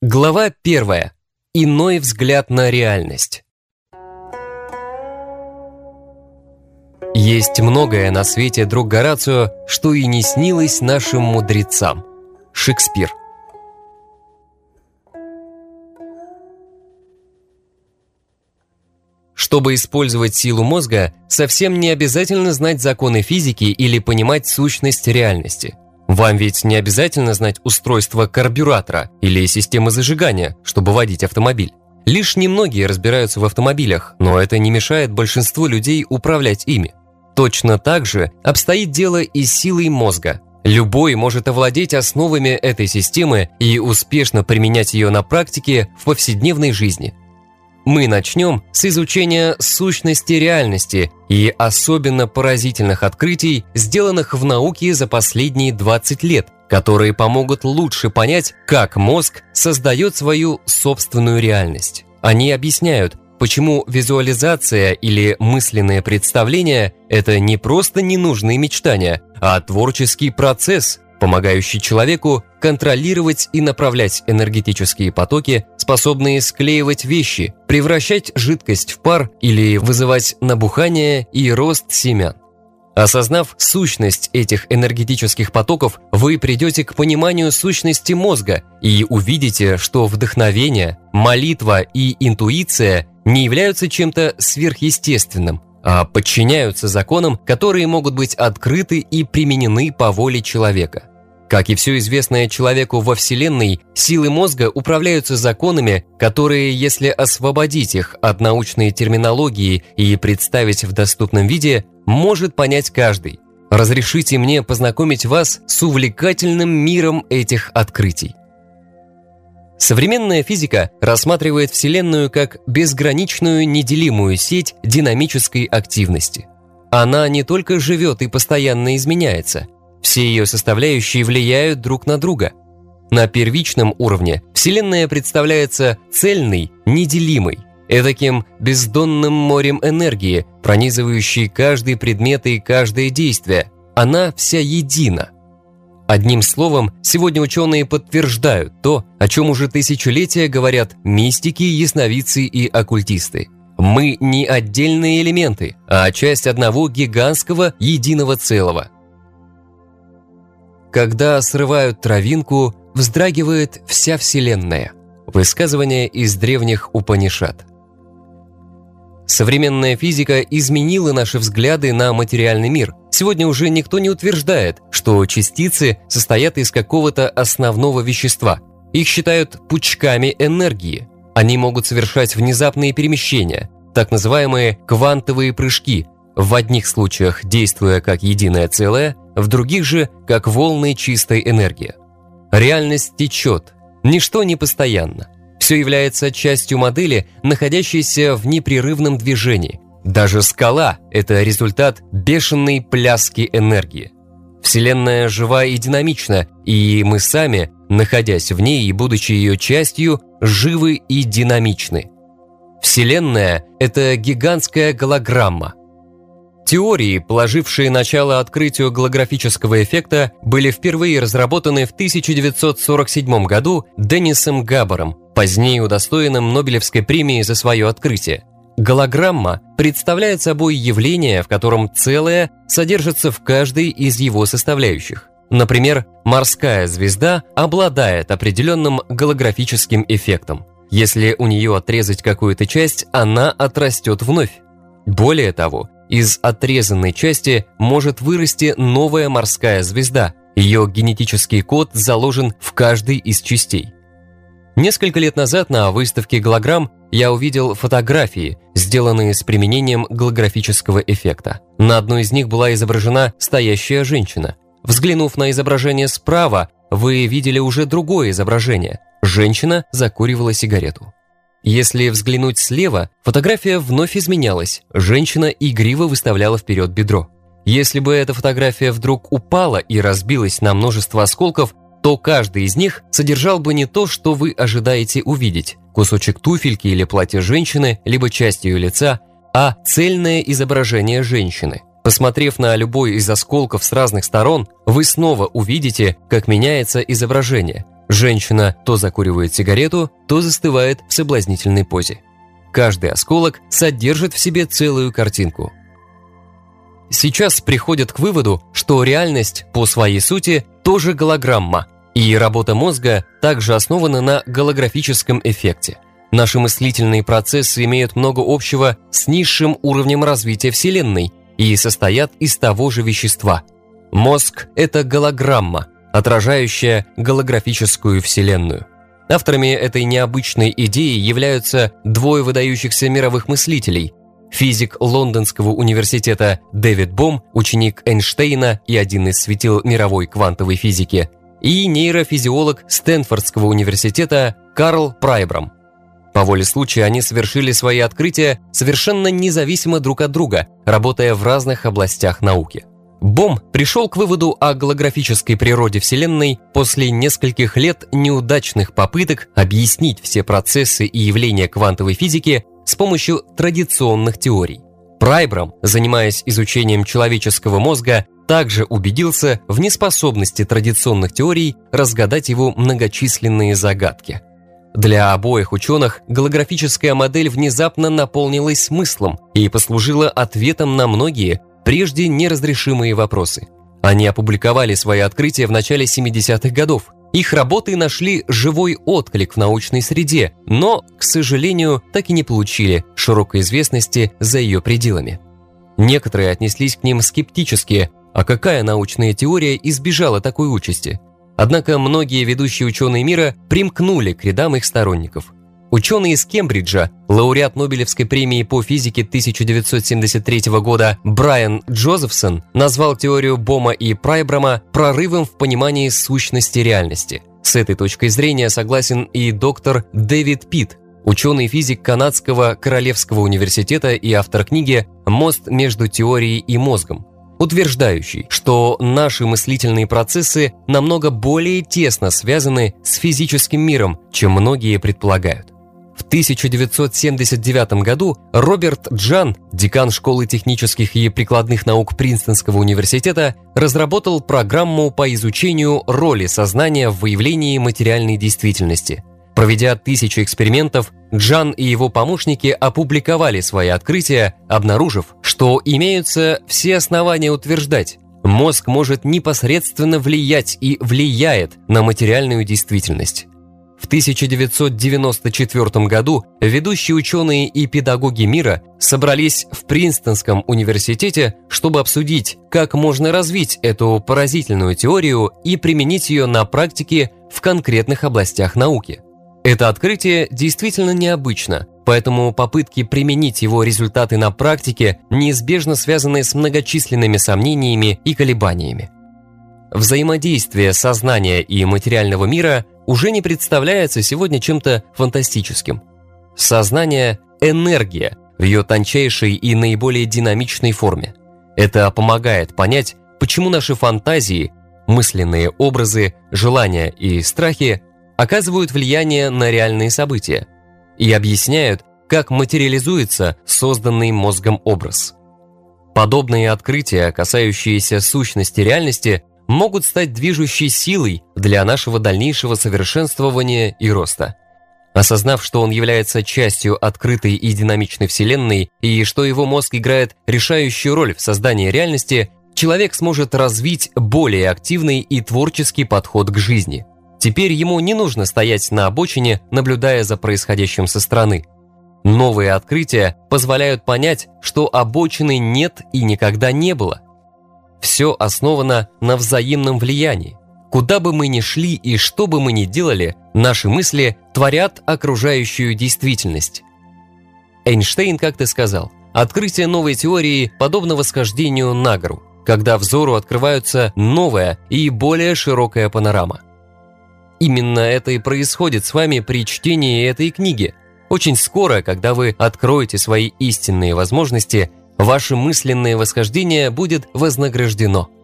Глава первая. Иной взгляд на реальность. Есть многое на свете, друг Горацио, что и не снилось нашим мудрецам. Шекспир. Чтобы использовать силу мозга, совсем не обязательно знать законы физики или понимать сущность реальности – вам ведь не обязательно знать устройство карбюратора или системы зажигания, чтобы водить автомобиль. Лишь немногие разбираются в автомобилях, но это не мешает большинству людей управлять ими. Точно так же обстоит дело и с силой мозга. Любой может овладеть основами этой системы и успешно применять ее на практике в повседневной жизни – мы начнем с изучения сущности реальности и особенно поразительных открытий, сделанных в науке за последние 20 лет, которые помогут лучше понять, как мозг создает свою собственную реальность. Они объясняют, почему визуализация или мысленное представление – это не просто ненужные мечтания, а творческий процесс, помогающий человеку контролировать и направлять энергетические потоки, способные склеивать вещи, превращать жидкость в пар или вызывать набухание и рост семян. Осознав сущность этих энергетических потоков, вы придете к пониманию сущности мозга и увидите, что вдохновение, молитва и интуиция не являются чем-то сверхъестественным, а подчиняются законам, которые могут быть открыты и применены по воле человека. Как и все известное человеку во Вселенной, силы мозга управляются законами, которые, если освободить их от научной терминологии и представить в доступном виде, может понять каждый. Разрешите мне познакомить вас с увлекательным миром этих открытий. Современная физика рассматривает Вселенную как безграничную неделимую сеть динамической активности. Она не только живет и постоянно изменяется – все ее составляющие влияют друг на друга. На первичном уровне Вселенная представляется цельной, неделимой, эдаким бездонным морем энергии, пронизывающей каждый предмет и каждое действие. Она вся едина. Одним словом, сегодня ученые подтверждают то, о чем уже тысячелетия говорят мистики, ясновидцы и оккультисты. Мы не отдельные элементы, а часть одного гигантского единого целого – когда срывают травинку, вздрагивает вся Вселенная. Высказывание из древних Упанишат. Современная физика изменила наши взгляды на материальный мир. Сегодня уже никто не утверждает, что частицы состоят из какого-то основного вещества. Их считают пучками энергии. Они могут совершать внезапные перемещения, так называемые квантовые прыжки, в одних случаях действуя как единое целое, в других же как волны чистой энергии. Реальность течет, ничто не постоянно. Все является частью модели, находящейся в непрерывном движении. Даже скала – это результат бешеной пляски энергии. Вселенная жива и динамична, и мы сами, находясь в ней и будучи ее частью, живы и динамичны. Вселенная – это гигантская голограмма, Теории, положившие начало открытию голографического эффекта, были впервые разработаны в 1947 году Деннисом Габбаром, позднее удостоенным Нобелевской премии за свое открытие. Голограмма представляет собой явление, в котором целое содержится в каждой из его составляющих. Например, морская звезда обладает определенным голографическим эффектом. Если у нее отрезать какую-то часть, она отрастет вновь. Более того, из отрезанной части может вырасти новая морская звезда. Ее генетический код заложен в каждой из частей. Несколько лет назад на выставке голограмм я увидел фотографии, сделанные с применением голографического эффекта. На одной из них была изображена стоящая женщина. Взглянув на изображение справа, вы видели уже другое изображение. Женщина закуривала сигарету. Если взглянуть слева, фотография вновь изменялась. Женщина игриво выставляла вперед бедро. Если бы эта фотография вдруг упала и разбилась на множество осколков, то каждый из них содержал бы не то, что вы ожидаете увидеть – кусочек туфельки или платье женщины, либо часть ее лица, а цельное изображение женщины. Посмотрев на любой из осколков с разных сторон, вы снова увидите, как меняется изображение – Женщина то закуривает сигарету, то застывает в соблазнительной позе. Каждый осколок содержит в себе целую картинку. Сейчас приходят к выводу, что реальность по своей сути тоже голограмма, и работа мозга также основана на голографическом эффекте. Наши мыслительные процессы имеют много общего с низшим уровнем развития Вселенной и состоят из того же вещества. Мозг – это голограмма, отражающая голографическую Вселенную. Авторами этой необычной идеи являются двое выдающихся мировых мыслителей Физик Лондонского университета Дэвид Бом, ученик Эйнштейна и один из светил мировой квантовой физики, и нейрофизиолог Стэнфордского университета Карл Прайбрам. По воле случая они совершили свои открытия совершенно независимо друг от друга, работая в разных областях науки. Бом пришел к выводу о голографической природе Вселенной после нескольких лет неудачных попыток объяснить все процессы и явления квантовой физики с помощью традиционных теорий. Прайбрам, занимаясь изучением человеческого мозга, также убедился в неспособности традиционных теорий разгадать его многочисленные загадки. Для обоих ученых голографическая модель внезапно наполнилась смыслом и послужила ответом на многие, прежде неразрешимые вопросы. Они опубликовали свои открытия в начале 70-х годов, их работы нашли живой отклик в научной среде, но, к сожалению, так и не получили широкой известности за ее пределами. Некоторые отнеслись к ним скептически, а какая научная теория избежала такой участи? Однако многие ведущие ученые мира примкнули к рядам их сторонников – Ученый из Кембриджа, лауреат Нобелевской премии по физике 1973 года Брайан Джозефсон назвал теорию Бома и Прайбрама прорывом в понимании сущности реальности. С этой точкой зрения согласен и доктор Дэвид Питт, ученый-физик Канадского Королевского университета и автор книги «Мост между теорией и мозгом», утверждающий, что наши мыслительные процессы намного более тесно связаны с физическим миром, чем многие предполагают. В 1979 году Роберт Джан, декан школы технических и прикладных наук Принстонского университета, разработал программу по изучению роли сознания в выявлении материальной действительности. Проведя тысячи экспериментов, Джан и его помощники опубликовали свои открытия, обнаружив, что имеются все основания утверждать, мозг может непосредственно влиять и влияет на материальную действительность. В 1994 году ведущие ученые и педагоги мира собрались в Принстонском университете, чтобы обсудить, как можно развить эту поразительную теорию и применить ее на практике в конкретных областях науки. Это открытие действительно необычно, поэтому попытки применить его результаты на практике неизбежно связаны с многочисленными сомнениями и колебаниями. Взаимодействие сознания и материального мира уже не представляется сегодня чем-то фантастическим. Сознание – энергия в ее тончайшей и наиболее динамичной форме. Это помогает понять, почему наши фантазии, мысленные образы, желания и страхи оказывают влияние на реальные события и объясняют, как материализуется созданный мозгом образ. Подобные открытия, касающиеся сущности реальности, могут стать движущей силой для нашего дальнейшего совершенствования и роста. Осознав, что он является частью открытой и динамичной Вселенной и что его мозг играет решающую роль в создании реальности, человек сможет развить более активный и творческий подход к жизни. Теперь ему не нужно стоять на обочине, наблюдая за происходящим со стороны. Новые открытия позволяют понять, что обочины нет и никогда не было – все основано на взаимном влиянии. Куда бы мы ни шли и что бы мы ни делали, наши мысли творят окружающую действительность. Эйнштейн как-то сказал, открытие новой теории подобно восхождению на гору, когда взору открывается новая и более широкая панорама. Именно это и происходит с вами при чтении этой книги. Очень скоро, когда вы откроете свои истинные возможности, Ваше мысленное восхождение будет вознаграждено –